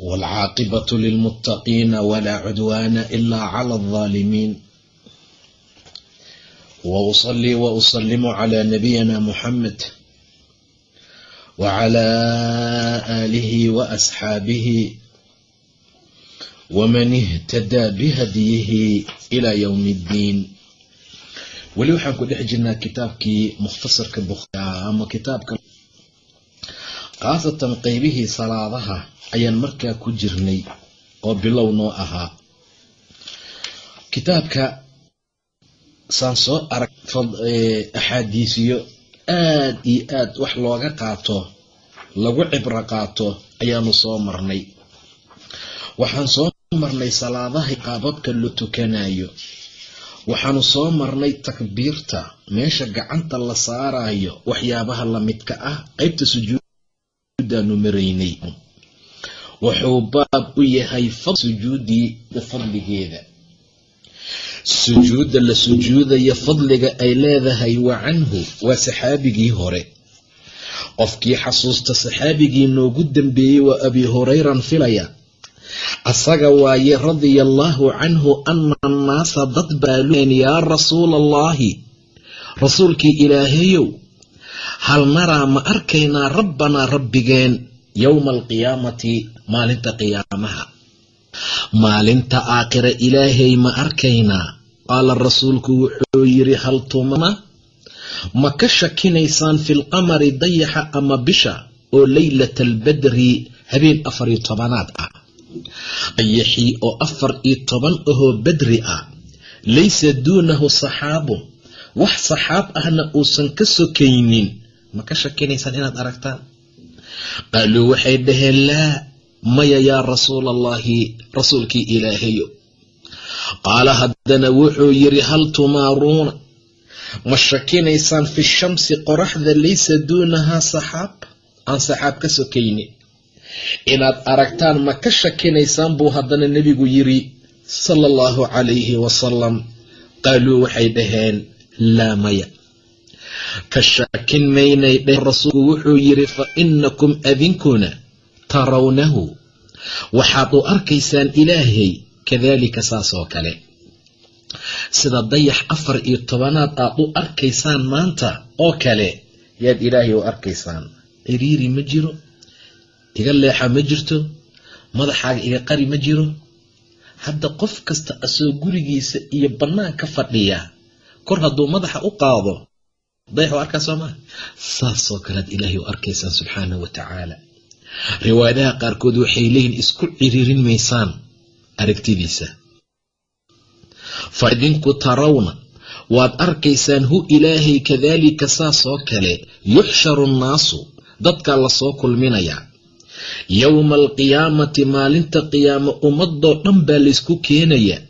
والعاقبة للمتقين ولا عدوان إلا على الظالمين وأصلي وأسلم على نبينا محمد وعلى آله وأصحابه ومن اهتدى بهديه إلى يوم الدين weli waxaan ku dhex jirnaa kitaabkii mukhtasarka bukhaari ama kitaabka khaasatan qeybihii salaadaha ayaan markaa ku jirnay oo bilow noo ahaa. Kitaabka saan soo arag axaadiisiyo aad iyo aad wax looga qaato lagu cibro qaato ayaanu soo marnay. Waxaan soo marnay salaadaha qaababka la tukanayo waxaanu soo marnay takbiirta meesha gacanta la saarayo waxyaabaha lamidka ah qeybta sujuudaanu maraynay wuxuu baab u yahay sujuudii fadligeeda. Sujuudda la sujuudaya fadliga ay leedahay wa canhu waa saxaabigii hore. Qofkii xasuusta saxaabigii noogu dambeeyey waa abi hurayran filaya. Asaga waaye radia allaahu canhu ana annaasa dad baalueen yaa rasuula allaahi rasuulkii ilaahayow hal naraa ma arkaynaa rabbanaa rabbigeen yowma alqiyaamati maalinta qiyaamaha. Maalinta aakhira ilaahay ma arkaynaa qaala rasuulku wuxuu yidhi hal ma ka shakinaysaan filqamari dayaxa ama bisha oo leylata albadri habeen afariyo tobanaad ah? Dayaxii oo afar iyo toban ahoo badri ah. Laysa duunahu saxaabun wax saxaab ahna uusan ka sokaynin. Ma ka shakinaysaan inaad aragtaan qaaluu waxay dhaheen laa maya yaa rasuula allaahi rasuulkii ilaahayo qaala haddana wuxuu yidhi hal tumaaruuna ma shakinaysaan fi shamsi qoraxda laysa duunahaa saxaab? Aan saxaab ka sokaynin. Inaad aragtaan ma ka shakinaysaan buu haddana nebigu yidhi sala allahu calayhi wasalam qaaluu waxay dhaheen laa maya ka shakin maynay dheh rasuulku wuxuu yidhi fa inakum adinkuna tarawnahu. Waxaad u arkaysaan ilaahay kadaalika saas oo kale. Sida dayax afar iyo tobanaad aad u arkaysaan maanta oo kale yaad ilaahay u arkaysaan. Ciriiri ma jiro iga leexa ma jirto madaxaaga iga qari ma jiro. Hadda qof kasta asoo gurigiisa iyo bannaan ka fadhiya kor hadduu madaxa u qaado dayax u arkaa soo maa saasoo kalead ilaahay u arkaysaan subxaanahu wa tacaala. Riwaayadaha qaarkood waxay leeyihiin isku ciriirin maysaan aragtidiisa. Fa idinku tarawna waad arkaysaan hu ilaahay kadaalika saasoo kale yuxsharu nnaasu dadkaa la soo kulminayaa yowma alqiyaamati maalinta qiyaamo ummadoo dhan baa laysku keenayaa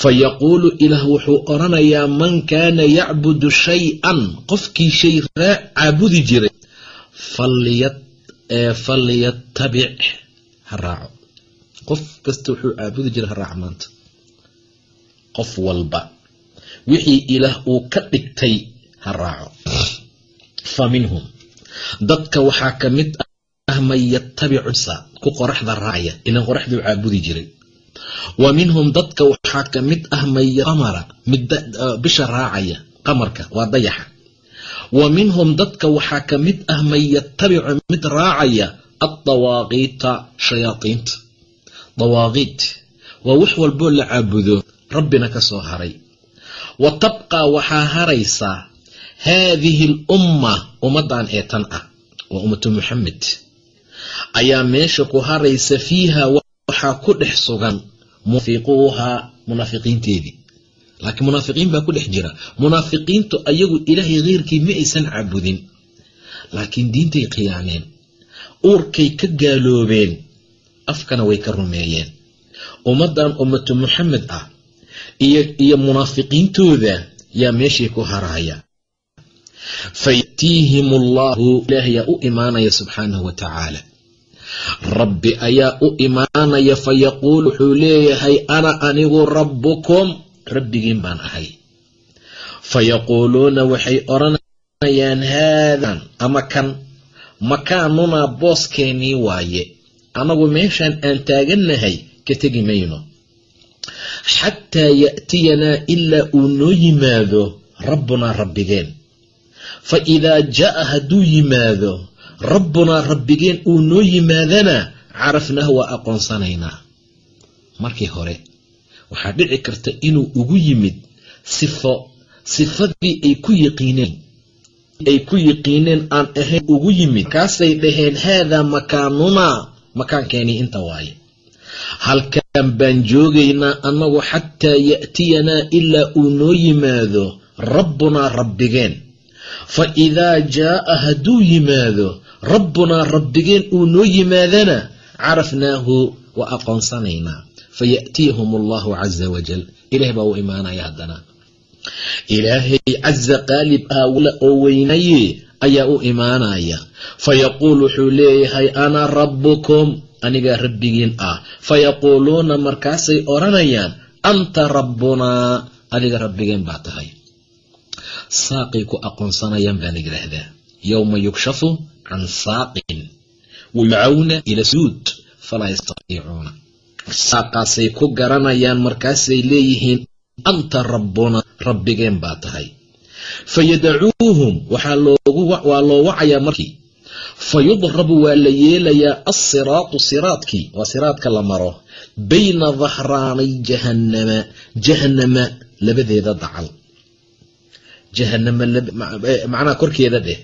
fa yaquulu ilaah wuxuu odhanayaa man kaana yacbudu shay-an qofkii shay raac caabudi jiray falyattabic ha raaco qof kasta wuxuu caabudi jiray ha raaco maanta qof walba wixii ilaah uu ka dhigtay ha raaco fa minhum dadka waxaa ka mid ah man yattabicu ku qoraxda raacaya ilan qoraxduu caabudi jiray wa minhum dadka waxaa ka mid ah manqamara mid bisha raacaya qamarka waa dayaxa. Wa minhum dadka waxaa ka mid ah man yattabicu mid raacaya addawaaqiita shayaadiinta dawaaqiit waa wax walboo la caabudo rabbina ka soo haray. Wa tabqaa waxaa haraysaa haadihi al umma ummaddan ee tan ah waa ummatu muxamed ayaa meesha ku haraysa fiiha waxaa ku dhex sugan munafiquuhaa munaafiqiinteedii laakiin munaafiqiin baa ku dhex jira. Munaafiqiintu ayagu ilaahay keyrkii ma aysan caabudin laakiin diintay khiyaaneen uurkay ka gaaloobeen. Afkana way ka rumeeyeen. Ummaddan ummatu muxamed ah iyo munaafiqiintooda yaa meeshii ku haraya fayatiihim allahu ilaahayaa u imaanaya subxaanahu wa tacaala rabbi ayaa u imaanaya fayaquul wuxuu leeyahay ana anigu rabbukum. Rabbigiin baan ahay. Fayaquuluuna waxay odhanayaan haadan ama kan makaanunaa booskeenii waaye. Anagu meeshaan aan taagannahay ka tegi mayno. Xataa ya'tiyanaa ilaa uu noo yimaado rabbunaa rabbigeen. Fa idaa jaa'a hadduu yimaado rabbunaa rabbigeen uu noo yimaadana carafnaahu waa aqoonsanaynaa. Markii hore waxaa dhici karta inuu ugu yimid sifo sifadii ay ku yiqiineen ay ku yiqiineen aan ahayn ugu yimid. Kaasay dhaheen haadaa makaanunaa makaankeenii inta waaye. Halkan baan joogaynaa annagu xataa ya'tiyanaa ilaa uu noo yimaado rabbunaa rabbigeen. Fa idaa jaa'a hadduu yimaado rabbunaa rabbigeen uu noo yimaadana carafnaahu waa aqoonsanaynaa. Faya'tiyahum allahu caza wajal ilaah baa u imaanaya haddana. Ilaahay caza qaalib ah oo weynaye ayaa u imaanaya. Fayaquul wuxuu leeyahay ana rabbukum anigaa rabbigiin ah. Fayaquuluuna markaasay odhanayaan anta rabbunaa adiga rabbigeen baa tahay. Saaqay ku aqoonsanayaan baa la yidhaahdaa yowma yukshafu can saaqin wayucawna ila suud falaa yastatiicuuna saaqaasay ku garanayaan markaasay leeyihiin anta rabbuna rabbigeen baa tahay fayadacuuhum waa loo wacayaa markii fayudrabu waa la yeelayaa alsiraatu siraadkii waa siraadka la maro bayna dahraanay jahannama jahannama labadeeda dacal jahanama macnaha korkeeda dheh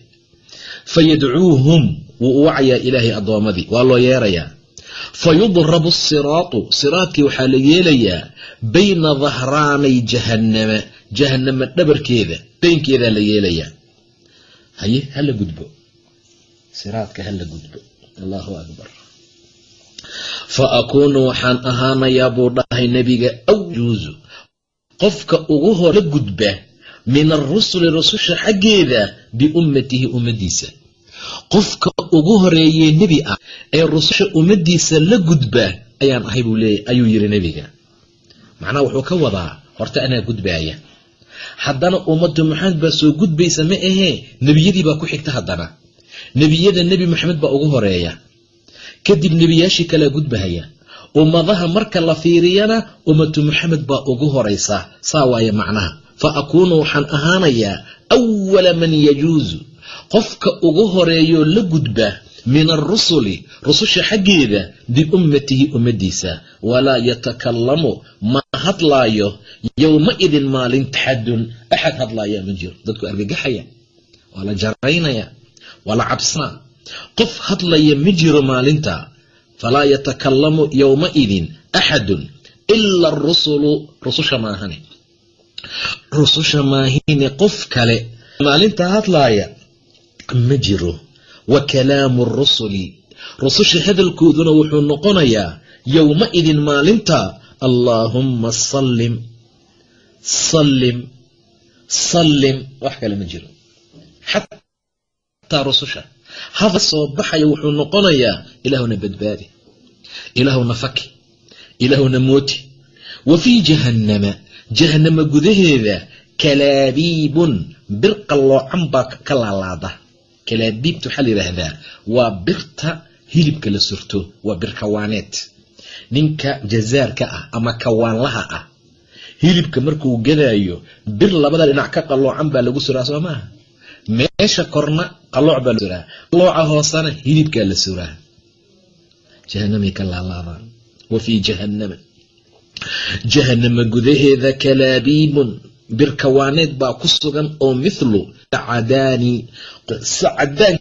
fayadcuuhum wuu u wacayaa ilaahay addoommadii waa loo yeerayaa. fayudrabu asiraatu siraadkii waxaa la yeelayaa bayna dahraanay jahannama jahannama dhabarkeeda beynkeedaa la yeelayaa. haye hala gudbo siraadka hala gudbo allahu akbar fa akuunu waxaan ahaanayaa buu dhahay nebiga awjuusu qofka ugu hor la gudba min arusuli rususha xaggeeda biummatihi ummadiisa. Qofka ugu horeeyey nebi ah ee rususha ummaddiisa la gudba ayaan ahay buu leeyahy ayuu yidhi nebiga. Macnaha wuxuu ka wadaa horta anaa gudbaaya. Haddana ummadda maxamed baa soo gudbaysa ma ahee nebiyadii baa ku xigta haddana. Nebiyada nebi maxamed baa ugu horreeya kadib nebiyaashii kalea gudbahaya. Ummadaha marka la fiiriyana ummatu maxamed baa ugu horaysa saa waaye macnaha fa akuunu waxaan ahaanayaa awala man yajuusu qofka ugu horeeyoo la gudba min arusuli rususha xaggeeda biummatihi ummaddiisa walaa yatakalamu ma hadlaayo yowma idin maalinta xadun axad hadlaaya ma jiro dadku argagaxaya waa la jaraynaya waa la cabsanaa qof hadlaya ma jiro maalinta falaa yatakalamu yowmaidin axadun ila arusulu rususha maahane rususha maahine qof kale. Maalinta hadlaaya ma jiro. Wa kalaamu rusuli. Rususha hadalkooduna wuxuu noqonayaa yowma-idin maalinta allaahumma sallim sallim sallim. Wax kale ma jiro. Xataa rususha. Hadal soo baxaya wuxuu noqonayaa ilaahuna badbaadi ilaahuna faki ilaahuna mooti. Wa fii jahannama jahannama gudaheeda kalaabiibun bir qalloocan baa ka laalaada. Kalaabiibta waxaa la yidhaahdaa waa birta hilibka la surto waa bir kawaaneed. Ninka jazaarka ah ama kawaanlaha ah hilibka markuu gadaayo bir labada dhinac ka qalloocan baa lagu suraa soo maaha? Meesha korna qalooc baa la suraa qalooca hoosana hilibkaa la suraa. Jahanamay ka laalaadaan. Wa fii jahannama jahannama gudaheeda kalaabiibun bir kawaaneed baa ku sugan oo mithlu sacadaani sacadaan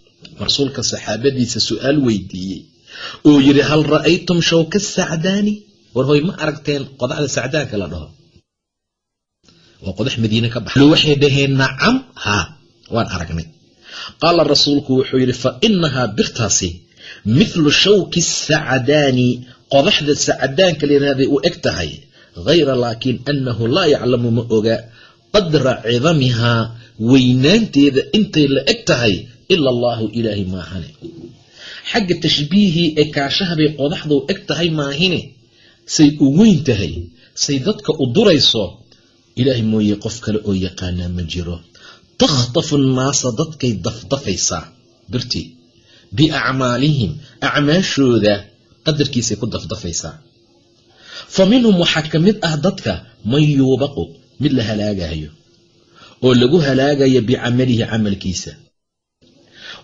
rasuulka saxaabadiisa su'aal weydiiyey oo yidhi hal ra'aytum shawka sacdaani war hoy ma aragteen qodaxda sacdaanka la dhaho. Waa qodax madiine ka baxa waxay dhaheen nacam haa waan aragnay. Qaala rasuulku wuxuu yidhi fa inahaa birtaasi mithlu shawki sacadaani qodaxda sacadaanka layihahday u eg tahay. Hayra laakiin annahu laa yaclamu ma oga qadra cidamihaa weynaanteeda intay la eg tahay ila allahu ilaahay maahane. Xagga tashbiihii ee kaashahabay qodaxdu eg tahay maahine. Say u weyn tahay say dadka u durayso ilaahay mooye qof kale oo yaqaanaa ma jiro. Takhtafu nnaasa dadkay dafdafaysaa biacmaalihim acmaashooda qadarkiisay ku dafdafaysaa fa minhum waxaa ka mid ah dadka man yuubaqu mid la halaagayo oo lagu halaagayo bicamalihi camalkiisa.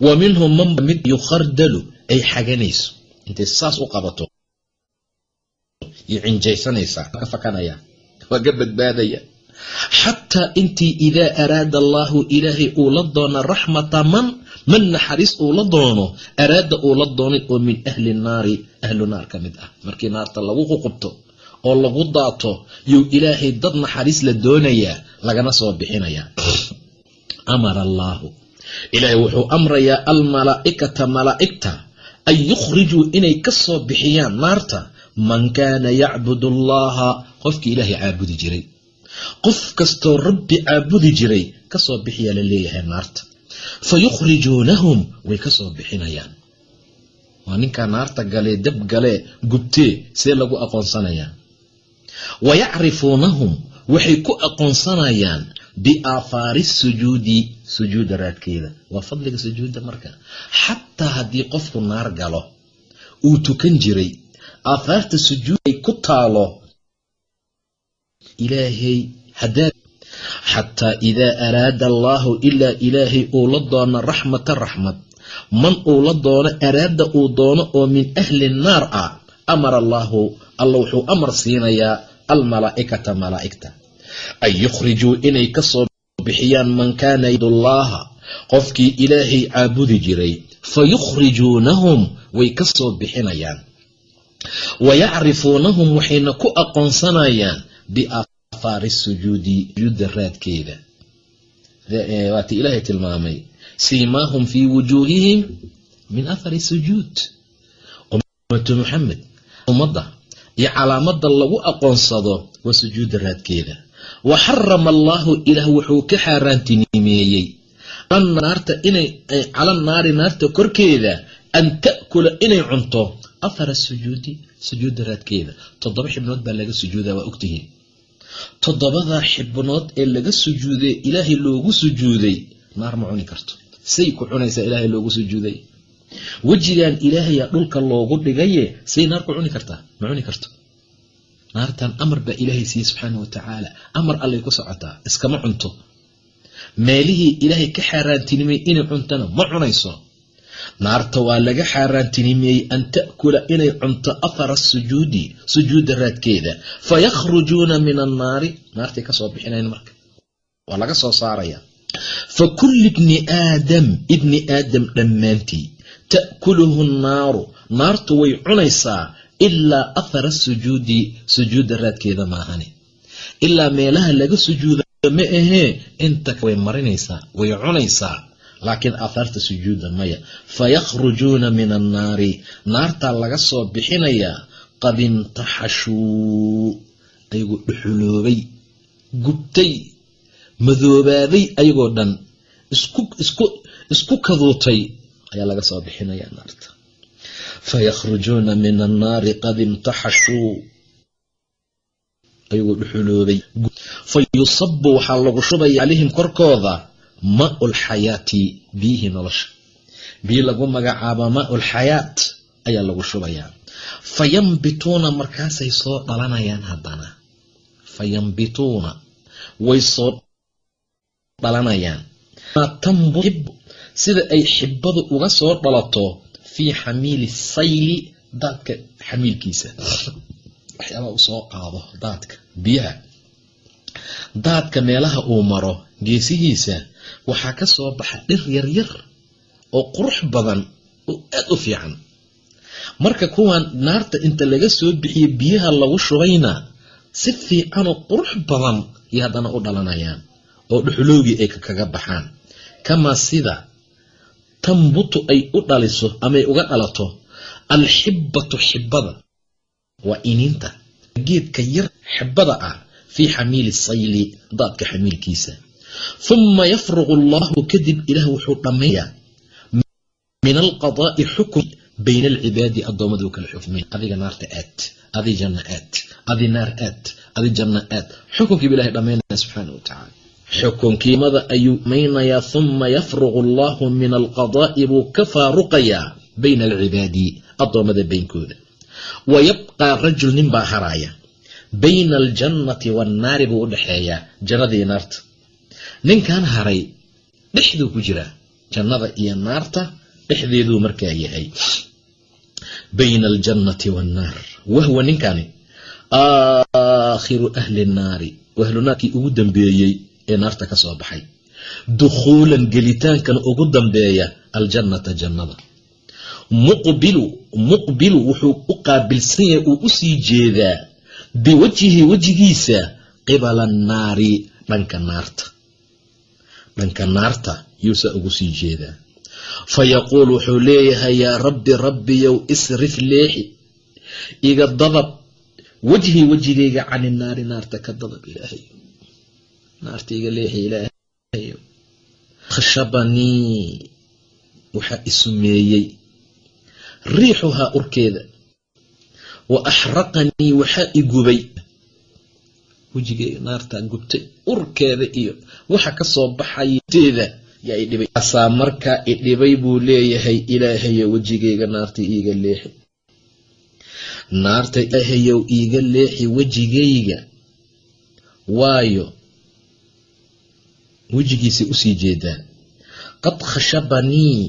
Wa minhum man mid yukhardalu ay xaganayso intay saas u qabato iyo cinjaysanaysaa ka fakanaya waa ka badbaadaya xataa intii idaa araada allaahu ilaahay uu la doono raxmata man man naxariis uu la doono araada uu la doonay oo min ahli naari ahlu naar ka mid ah. Markii naarta lagu ququbto oo lagu daato yuu ilaahay dad naxariis la doonayaa lagana soo bixinayaa amara allaahu ilaahay wuxuu amrayaa almalaa'ikata malaa'igta an yukhrijuu inay ka soo bixiyaan naarta. Man kaana yacbud allaha qofkii ilaahay caabudi jiray qof kastoo rabbi caabudi jiray ka soo bixiyaa la leeyahay naarta. Fa yukhrijuunahum way ka soo bixinayaan. Waa ninkaa naarta galee dab galee gubtee see lagu aqoonsanayaa wa yacrifuunahum waxay ku aqoonsanayaan biaahaari sujuudi sujuuda raadkeeda. Waa fadliga sujuudda marka. Xataa haddii qofku naar galo uu tukan jiray aahaarta sujuud ay ku taalo ilaahay hadaa xataa idaa araada allaahu ilaa ilaahay uu la doono raxmata raxmad man uu la doono araada uu doono oo min ahli naar ah amara allaahu alla wuxuu amar siinayaa almalaa'ikata malaa'igta an yukhrijuu inay ka soo bixiyaan man kaana yadullaaha qofkii ilaahay caabudi jiray fa yukhrijuunahum way ka soo bixinayaan wa yacrifuunahum waxayna ku aqoonsanayaan biaahaari sujuudi sujuudda raadkeeda. Waati ilaahay tilmaamay siimaahum fii wujuuhihim min athari sujuud ummatu muxamed ummadda iyo calaamada lagu aqoonsado waa sujuudda raadkeeda. Wa xarama allaahu ilaah wuxuu ka xaaraantinimeeyey naarta inay cala naari naarta korkeeda an ta'kula inay cunto athara sujuudi sujuudda raadkeeda. Toddoba xibnood baa laga sujuudaa waa ogtihiin toddobadaa xibnood ee laga sujuuday ilaahay loogu sujuuday. Naar ma cuni karto. Say ku cunaysaa ilaahay loogu sujuuday. Wejigan ilaahayaa dhulka loogu dhigaye say naar ku cuni kartaa ma cuni karto. Naartan amar baa ilaahay siiye subxaana wa tacaala amar allay ku socotaa iskama cunto. Meelihii ilaahay ka xaaraantinimeeyey inay cuntana ma cunayso naarta waa laga xaaraantinimeeyey an ta'kula inay cunto athara sujuudi sujuudda raadkeeda. Fa yakhrujuuna min annaari. Naartay ka soo bixinayn marka. Waa laga soo saaraya. Fa kulli bni aadam ibni aadam dhammaantii ta'kuluhu nnaaru. Naartu way cunaysaa ilaa athara sujuudi sujuudda raadkeeda maahane ilaa meelaha laga sujuuda ma ahee inta way marinaysaa way cunaysaa laakiin aahaarta sujuuda maya. Fayakhrujuuna min annaari naartaa laga soo bixinayaa qad intaxashuu ayagoo dhuxuloobay gubtay madoobaaday ayagoo dhan isku kaduutay ayaa laga soo bixinayaa naarta. Fayakhrujuuna min annaari qad imtaxashuu ayagoo dhuxuloobay fa yusabu waxaa lagu shubaya calayhim korkooda maau lxayaati biyihii nolosha. Biyi lagu magacaabo maau lxayaat ayaa lagu shubayaa fa yambituuna markaasay soo dhalanayaan haddana. Fa yambituuna way soo dhalanayaan. Sida ay xibadu uga soo dhalato fii xamiili sayli daadka xamiilkiisa. Waxyaabaa uu soo qaado daadka biyaha. Daadka meelaha uu maro geesihiisa waxaa ka soo baxa dhir yaryar oo qurux badan oo aad u fiican. Marka kuwan naarta inta laga soo bixiye biyaha lagu shubayna si fiicanoo qurux badan iyo haddana u dhalanayaan oo dhuxuloogii ay kaga baxaan. Kamaa sida tambutu ay u dhaliso amaay uga dhalato alxibatu xibada waa iniinta. Geedka yar xibada ah fii xamiili sayli daadka xamiilkiisa huma yafruqu allahu kadib ilaah wuxuu dhammayaa min alqadaa'i xukm bayna alcibaadi addoommada u kala xukmay adiga naarta aad adi janna aad adi naar aad adi janna aad xukunkiiba ilahay dhammaynaya subxaana wa tacaala xukunkiimada ayuu maynayaa huma yafruqu allahu min alqadaa'i buu ka faaruqayaa bayna alcibaadi addoommada baynkooda wa yabqaa rajul nin baa haraaya bayna aljannati waannaari buu u dhexeeyaa jannadii naarta ninkan haray dhexduu ku jiraa jannada iyo naarta dhexdeeduu markaa yahay bayna aljannati waannaar wahwa ninkani? Aakhiru ahli nnaari ahlu naarkii ugu dambeeyey ee naarta ka soo baxay. Dukhuulan gelitaankana ugu dambeeya aljannata jannada. Muqbilu muqbilu wuxuu u qaabilsan yahay uu u sii jeedaa biwajhihi wejigiisa qibala annaari dhanka naarta dhanka naarta yuusaa ugu sii jeedaa. Fa yaquul wuxuu leeyahay yaa rabbi rabbiyow isrif leexi iga dadab wejhii wejigayga cani naari naarta ka dadab ilaahay. Naarta iga leexi ilaahay. Khashabanii waxaa isumeeyey riixuhaa urkeeda. Wa axraqanii waxaa igubay wejigeyga naartaa gubtay urkeeda iyo waxa ka soo baxayeeda yaa idhibay asaa markaa idhibay buu leeyahay ilaahayow wejigeyga naarta iiga leexi. Naarta ilaahayow iiga leexi wejigayga waayo wejigiisay u sii jeedaa. Qad khashabanii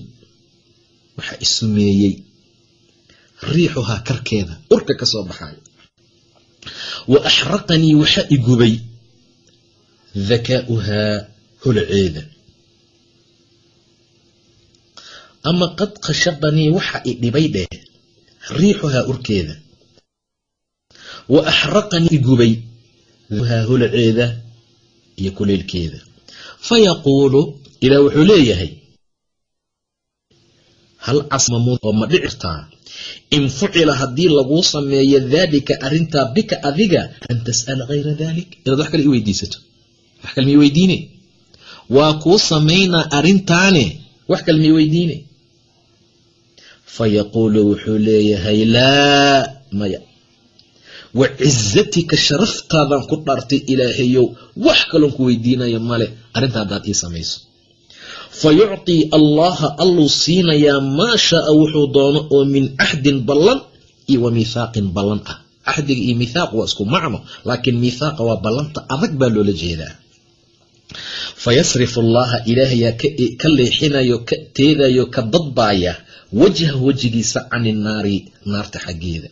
waxaa isumeeyey riixuhaa karkeeda urka ka soo baxayo wa axraqanii waxaa igubay dakaa'uhaa holaceeda ama qad khashabanii waxa i dhibay dheh riixuhaa urkeeda wa axraqanii igubay haa holaceeda iyo kuleylkeeda fa yaquulu ilaah wuxuu leeyahay hal casmamuud oo ma dhicirtaa in fucila haddii laguu sameeyo daalika arrintaa bika adiga an tas'ala hayra dalik inaad wax kale i weydiisato. Wax kale mi weydiine. Waa kuu samaynaa arrintaane wax kale mi weydiine. Fa yaquulu wuxuu leeyahay laa maya. Wa cizatika sharaftaadan ku dhaartay ilaahayow wax kaloon ku weydiinayo male arrinta haddaad ii samayso fa allaha alluu siinayaa maa shaaa wuxuu doono oo min cahdin ballan iyo wa miithaaqin ballan ah cahdiga iyo miithaaq waa isku macno laakiin miithaaqa waa ballanta adag baa loola jeedaa fa yasrifu allaha ilaahayaa ka leexinayo ka teedayo ka dadbaaya wajha wejigiisa cani naari naarta xaggeeda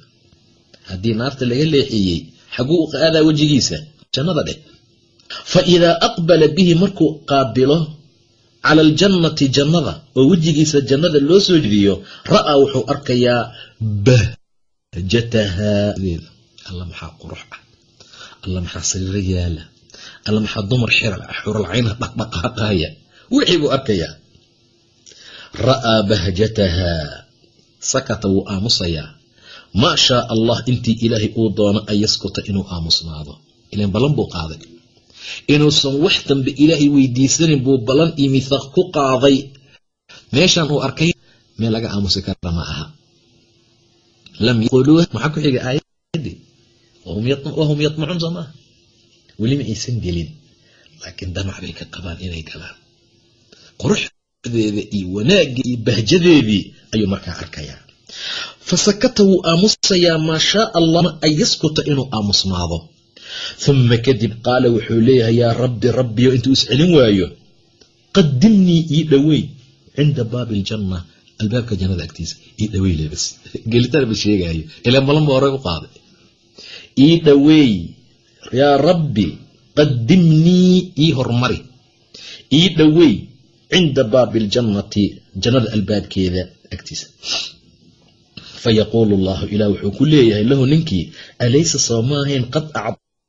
haddii naarta laga leexiyey xaguu u qaadaa wejigiisa jannada dheh fa idaa aqbala bihi markuu qaabilo cala aljannati jannada oo wejigiisa jannada loo soo jediyo ra'aa wuxuu arkayaa bahjatahaa alla maxaa qurux ah. Alla maxaa sariiro yaalla alla maxaa dumar xuralcayna dhaqdhaqaaqaya wixii buu arkayaa. Ra'aa bahjatahaa sakata wuu aamusayaa. Maa shaa allah intii ilaahay uu doono an yaskuta inuu aamusnaado. Ilan ballan buu qaaday inuusan wax dambe ilaahay weydiisanin buu ballan iyo mithaaq ku qaaday. Meeshan uu arkay meel laga aamusi kara ma aha. Maxaa ku xiga aayadii wahum yatmacuun soo maaha welima aysan gelin laakiin damac bay ka qabaan inay galaan. Quruxdeeda iyo wanaagga iyo bahjadeedii ayuu markaa arkayaa. Fasakata wuu aamusayaa maa shaa allah an yaskuta inuu aamusnaado uma kadib qaala wuxuu leeyahay yaa rabbi rabbiyo intuu iscelin waayo qadimnii ii dhoweyn cinda baabi aljanna albaabka jannada agtiisa ii dhaweey lebas gelitaan ba sheegaayo. Ilaan balanba horey u qaaday. Ii dhaweey yaa rabbi qadimnii ii hormari. Ii dhaweey cinda baabi aljannati jannada albaabkeeda agtiisa. Fayaquulu allahu ilah wuxuu ku leeyahay lahu ninkii alaysa soo maahayn qad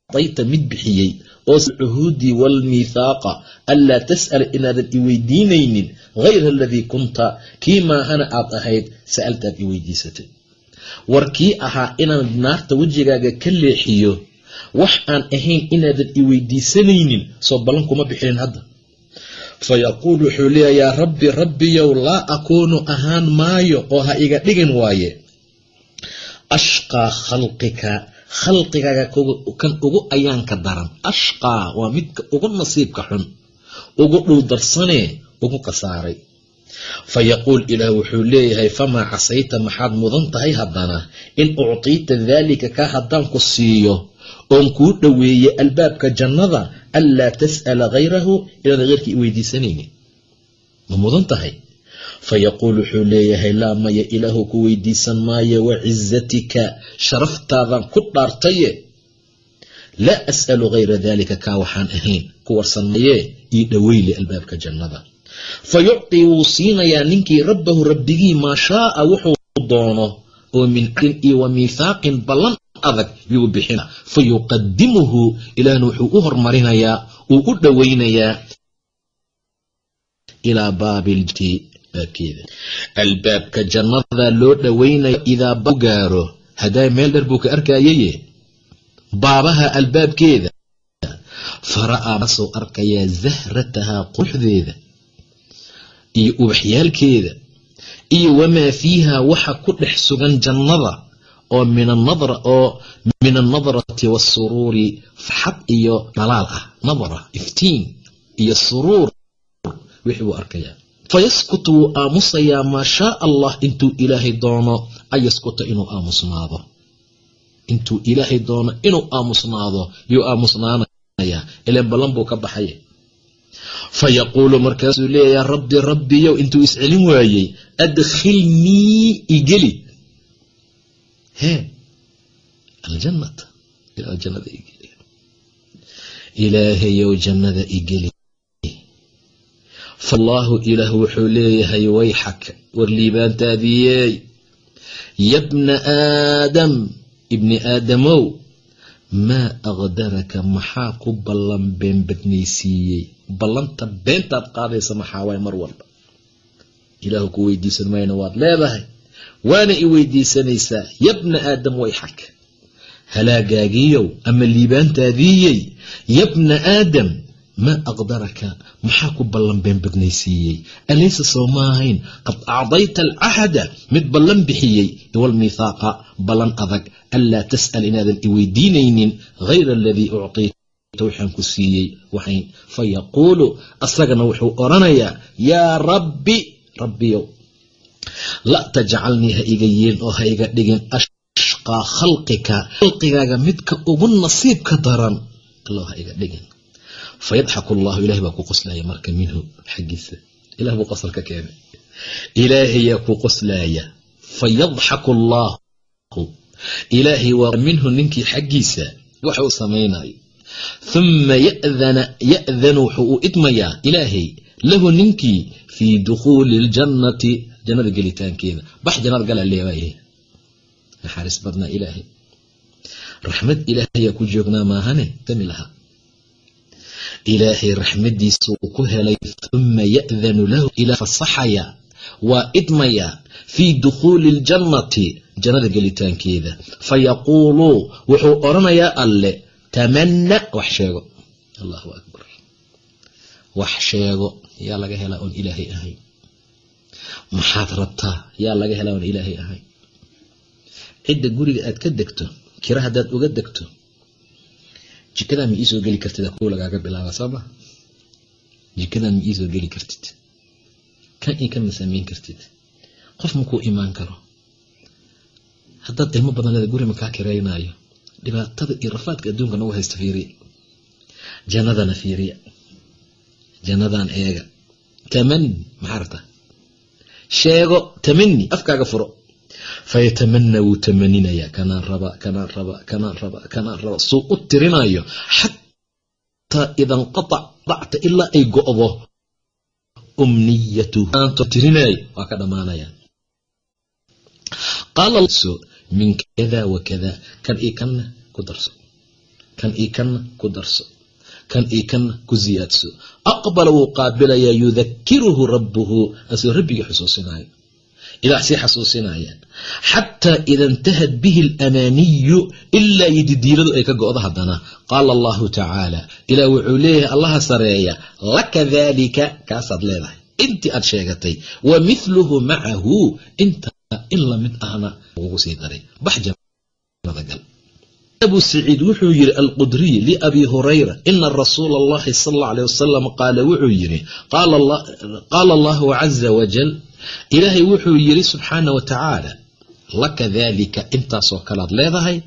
acdayta mid bixiyey oo cuhuudii waalmiithaaqa anlaa tas'ala inaadan i weydiinaynin hayra aladii kunta kii maahana aad ahayd sa'altaad i weydiisatay warkii ahaa inaan naarta wejigaaga ka leexiyo wax aan ahayn inaadan i weydiisanaynin soo ballan kuma bixinin hadda fa yaquul wuxuu leeya rabbi rabbiyow laa akuunu ahaan maayo oo ha iga dhigin waaye ashqaa khalqika khalqigaaga kan ugu ayaanka daran. Ashqaa waa midka ugu nasiibka xun ugu dhuldarsanee ugu kasaaray fa yaquul ilaah wuxuu leeyahay famaa casayta maxaad mudan tahay haddana? In uctiita daalika kaa haddaan ku siiyo oon kuu dhoweeye albaabka jannada anlaa tas'ala hayrahu inaad i weydiisanaynin ma mudan tahay fa yaquul wuxuu leeyahay laa maya ilaahu ku weydiisan maayo wacizatika sharaftaadan ku dhaartaye laa as'alu hayra daalika kaa waxaan ahayn ku warsan mayee ii dhoweyle albaabka jannada fa yucطii wuu siinayaa ninkii rabbahu rabbigii maa shaaa wuxuu doono oo min cdin iyo wa miithaaqin ballan adag yuu bixina fa yuqadimuhu ilaahna wuxuu u hormarinayaa uu u dhowaynayaa ilaa baabiljti baabkeeda albaabka jannada loo dhowaynaya idaa ba gaaro haddaa meel dher buu ka arkayaye baabaha albaabkeeda. Fara'aa masuu arkayaa zahratahaa quruxdeeda iyo ubaxyaalkeeda iyo wamaa fiiha waxa ku dhex sugan jannada oo oo min alnadrati waasuruuri farxad iyo dhalaal ah nadra iftiin iyo suruur wixii buu arkayaa fayaskutu wuu aamusayaa maa shaa allah intuu ilaahay doono an yaskuta inuu aamusnaado intuu ilaahay doono inuu aamusnaado yuu aamusnaanayaa ilan ballan buu ka baxaya fa yaquulu markaasuu leeyayaa rabbi rabbiyow intuu iscelin waayey adkhilnii igeli hee aljannata ilaa jannada igeli ilaahayow jannada igeli faallaahu ilaah wuxuu leeyahay wayxak war liibaantaadiyeey yabna aadam ibni aadamow maa aqdaraka maxaa ku ballan been badnaysiiyey? Ballanta beentaad qaadaysa maxaa waay mar walba? Ilaahu ku weydiisan mayna waad leedahay waana i weydiisanaysaa. Yabna aadam wayxak halaagaagiyow ama liibaantaadiiyey yabna aadam maa aqdaraka maxaa ku ballan been badnaysiiyey alaysa soo ma ahayn qad acdayta alcahada mid ballan bixiyey iwalmithaaqa ballan adag anlaa tas'al inaadan i weydiinaynin hayra aladii ucطiita waxaan ku siiyey waxayn fa yaquulu asagana wuxuu odhanayaa yaa rabbi rabbiyow la tajcalnii ha iga yeelin oo ha iga dhigin ashqaa khalqika khalqigaaga midka ugu nasiibka daran allo ha iga dhigin fayadxaku allahu ilahay baa ku qoslaya marka minhu xaggiisa ilah buu qosol keenay ilaahayaa ku qoslaaya fayadxaku allahu ilaahay waa minhu ninkii xaggiisa waxa uu samaynayo huma ya'danu wuxuu u idmayaa ilaahay lahu ninkii fii dukhuuli ljannati jannada gelitaankeeda bax jannada gala leewaayah naxariis badnaa ilaahay raxmad ilaahayaa ku joognaa maahane dami lahaa ilaahay raxmadiisa uu ku helay huma ya'danu lahu ilaa fasaxaya waa idmaya fii dukhuuli ljannati jannada gelitaankeeda fa yaquulu wuxuu odhanayaa alle tamanna wax sheego allahu akbar wax sheego yaa laga helaa oon ilaahay ahayn maxaad rabtaa yaa laga helaa oon ilaahay ahayn cidda guriga aad ka degto kira haddaad uga degto jikadaa ma iisoo geli kartid kuwa lagaaga bilaaba sooma jikadaa ma iisoo geli kartid. Kan io kan ma samayn kartid. Qof makuu imaan karo? Haddaad ilmo badan leeda guri makaa kiraynaayo? Dhibaatada iyo rafaadka adduunka nagu haysta fiiriya jannadana fiiriya jannadan eega. Tamani maxaa rabtaa? Sheego tamani afkaaga furo fayatamanaa wuu tamaninayaa kanaan raba kanaan raba kanaan raba kanaan raba suu u tirinayo xataa idanqatac dacta ilaa ay go'do umniyatu tirinay waa ka dhammaanayaan qaala min ku darso kan io kanna ku darso kan io kanna ku siyaadso aqbala wuu qaabilayaa yudakiruhu rabbuhu asoo rabbigii idaa sii xasuusinayaan. Xataa ida intahad bihi alamaaniyu ilaa yididiiladu ay ka go-do haddana. Qaala allahu tacaala ilaah wuxuu leeyahay allaha sareeya laka daalika kaasaad leedahay. Intii aad sheegatay wa mithluhu macahu inta in la mid ahna ugu sii daray. Bax jannada gal abu saciid wuxuu yiri alqudriy liabi hurayra ina rasuula allahi sal alla aleh wasalam qaala wuxuu yiri qaala allahu caza wajal ilaahay wuxuu yiri subxaana wa tacaala laka daalika intaasoo kalead leedahay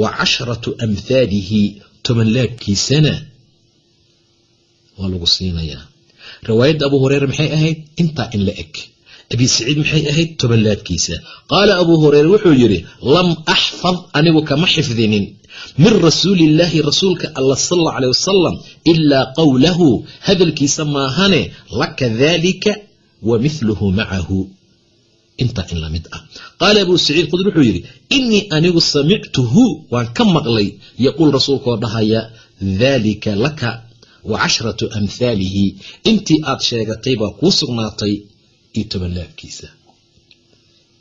wa casharatu amhaalihi tobanlaabkiisana waa lagu siinayaa. Riwaayadda abu hureyre maxay ahayd? Intaa in la eg abi saciid maxay ahayd? Tobanlaabkiisa qaala abuu hureyre wuxuu yidhi lam axfad anigu kama xifdinin. Min rasuuliillaahi rasuulka alla sal alla wasalam ilaa qowlahu hadalkiisa maahane laka daalika wa mithluhu macahu. Intaa in la mid ah. Qaala abuu saciid khudri wuxuu yidhi inii anigu samictuhu waan ka maqlay. Yaquul rasuulkaoo dhahaya daalika laka wa cashratu amhaalihi intii aad sheegatay baa kuu sugnaatay iyo tobanlaabkiisa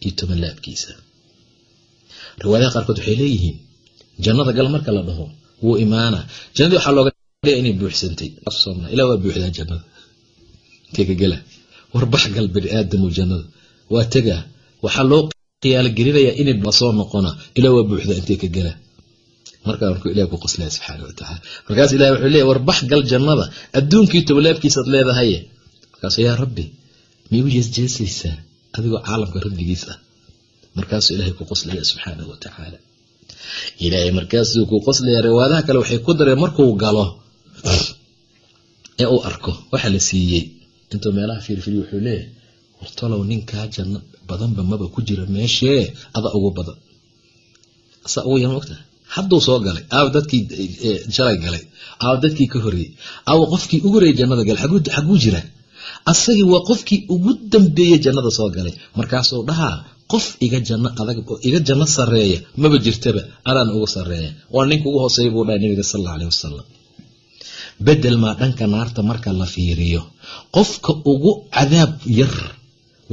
iyo tobanlaabkiisa riwaayadaha qaarkood waxay leeyihiin jannada gal marka la dhaho wuu imaana jannadii waxaa looga inay buuxsantay. Ilaa waa buuxdaa jannada. Gela warbax gal bini aadamu jannada. Waa tegaa waxaa loo qiyaalo gelinayaa inay soo noqona. Ilaa waa buuxdaa intee ka gela markaa markuu ilahi ku qoslaya subxaana watacaala markaas ilahi wuxuu leeyahy warbax gal jannada. Adduunkii tobanlaabkiisaad leedahaye markaasu yaa rabbi miigu jeesjeesaysaa adigoo caalamka rabbigiis ah. Markaasuu ilaahay ku qoslaya subxaanahu wa tacaala ilaahay markaasuu ku qoslaya riwaadaha kale waxay ku dareen markuu galo ee uu arko waxa la siiyey. Intuu meelaha fiirfiriy wuxuu leeyahay wartalow ninkaa janno badanba maba ku jira meeshee ada ugu badan. Asaa ugu yar mogta hadduu soo galay aaw dadkii shalay galay aaw dadkii ka horreeyey aaw qofkii ugu horeeyey jannada galay xaguu jira asagii waa qofkii ugu dambeeyey jannada soo galay. Markaasuu dhahaa qof iga janno adag oo iga janno sarreeya maba jirtaba anaan ugu sarreeya. Waa ninka ugu hooseeya buu dhahay nabiga sal alla wasalam bedel maa dhanka naarta marka la fiiriyo. Qofka ugu cadaab yar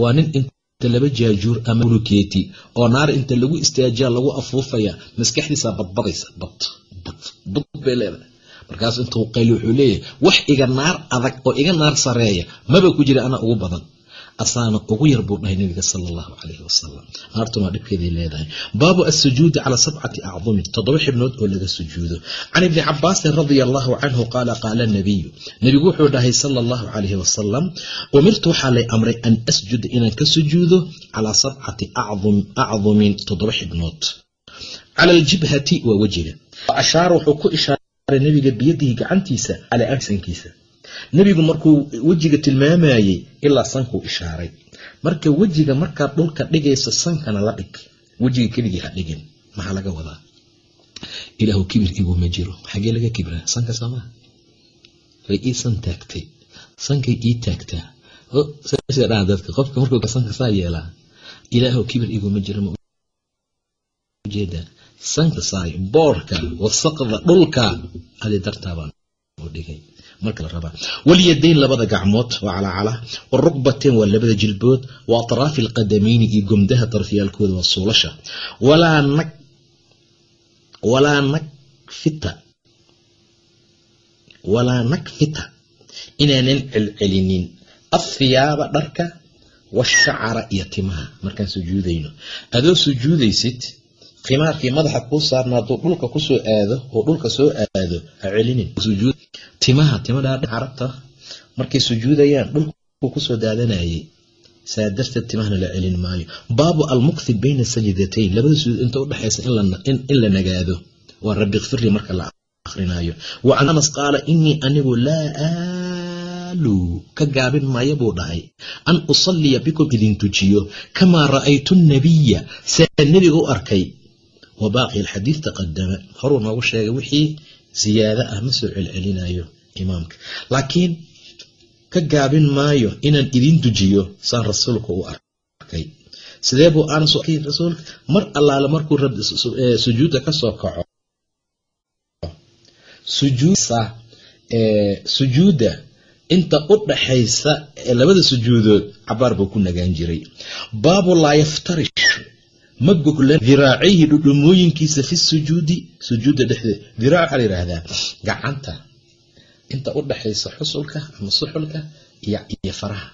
waa nin inta laba jaajuur ama ulukeeti oo naar inta lagu istaajiya lagu afuufaya maskaxdiisaa badbadaysa bad bad bad bay leedahay markaasu intuu qayli wuxuu leeyahay wax iga naar adag oo iga naar sareeya maba ku jira ana ugu badan. Asaana ugu yar buu dhahay nabiga sala allahu calayhi wasalam naartuna dhibkeeday leedahay. Baabu assujuudi calaa sabcati acdumin toddoba xibnood oo laga sujuudo. Can ibni cabaasin radia allahu canhu qaala qaala nabiyu. Nebigu wuxuu dhahay sala allahu calayhi wasalam umirtu waxaa lay amray an asjuda inaan ka sujuudo calaa sabcati acdumin toddoba xibnood. Cala aljibhati waa wejiga nabiga biyadihi gacantiisa calaa arsankiisa nebigu markuu wejiga tilmaamayey ilaa sankuu ishaaray. Marka wejiga markaad dhulka dhigayso sankana la dhig. Wejiga keligii ha dhigin maxaa laga wadaa? Ilaahu kibir iguma jiro. Xagee laga kibraa sanka soomaa way ii san taagtay. Sankay ii taagtaa. Dhaa dadka qofka markuu sanka saa yeelaa ilaahu kibir iguma jiro ma saay boorka wasaqda dhulka adi dartaabaan u dhigay. Marka la rabaa walyadayn labada gacmood waa calaacala warukbateen waa labada jilbood wa atraafi alqadamayni iyo gomdaha darfiyaalkooda waa suulasha. Walaa nagfita inaanan celcelinin. Afiyaaba dharka washacara iyo timaha. Markaan sujuudayno adoo sujuudaysid khimaarkii madaxa kuu saarna hadduu dhulka ku soo aado oo dhulka soo aado ha celinin. Timaha timadhaa carabta markay sujuudayaan dhulku ku soo daadanayay saa darteed timahana la celin maayo. Baabu almukthi bayna sajidatayn labada sujuud inta udhexaysa in la nagaado. Waa rabbi kfirli marka la akrinaayo wa can anas qaala inii anigu laa aalu. Ka gaabin maayo buu dhahay. An usalliya bikum idin tujiyo. Kamaa ra'aytu nabiya saa nebiga u arkay wa baaqi alxadiid taqadama horuu noogu sheegay wixii ziyaado ah ma soo celcelinayo imaamka. Laakiin ka gaabin maayo inaan idin dujiyo saan rasuulka u arkay. Sidee buu anas arkay rasuulka? Mar allaale markuu sujuudda ka soo kaco sujuudda inta u dhaxaysa ee labada sujuudood cabaar buu ku nagaan jiray. Baabu laa yaftarish ma goglan diraacayhi dhudhumooyinkiisa fi sujuudi sujuudda dhexdeed. Diraac waxaa la yidhaahdaa gacanta inta u dhaxaysa xusulka ama suxulka iyo faraha.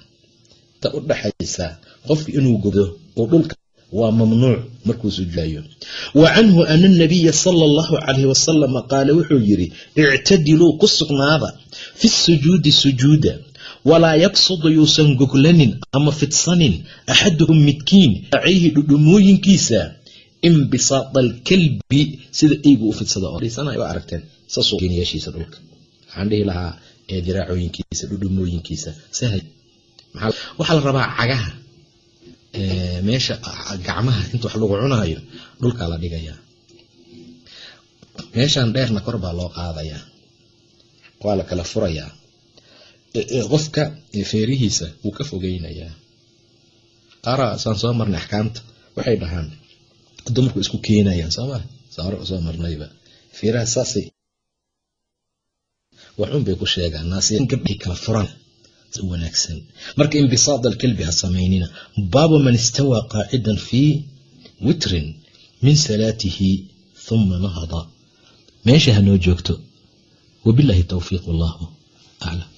Inta u dhaxaysa qofka inuu godo uu dhulka waa mamnuuc markuu sujuudayo wa canhu ana nabiya sala allahu calayhi wasalama qaala wuxuu yidhi ictadiluu ku sugnaada fi sujuudi sujuuda walaa yabsudu yuusan goglanin ama fidsanin axadukum midkiin acayhi dhudhumooyinkiisa imbisaada alkalbi sida eygu u fidsada oo aragteen saasyeeshiisa dhulka. Waxaan dhihi lahaa ee diraacooyinkiisa dhudhumooyinkiisa sahay. Waxaa la rabaa cagaha meesha gacmaha inta wax lagu cunaayo dhulkaa la dhigayaa. Meeshan dheerna kor baa loo qaadayaa waa la kala furayaa qofka feerihiisa wuu ka fogeynayaa qaara saan soo marnay axkaamta waxay dhahaan dumarku isku keenayaan sooma saaro soo marnayba. Feeraha saasay. Waxun bay ku sheegaan naasiya gabdhay kala furan wanaagsan. Marka imbisaad alkalbi ha samaynina baabu man istawaa qaacidan fii witrin min salaatihi huma nahada. Meesha hanoo joogto. Wabilahi towfiiq wallahu aclam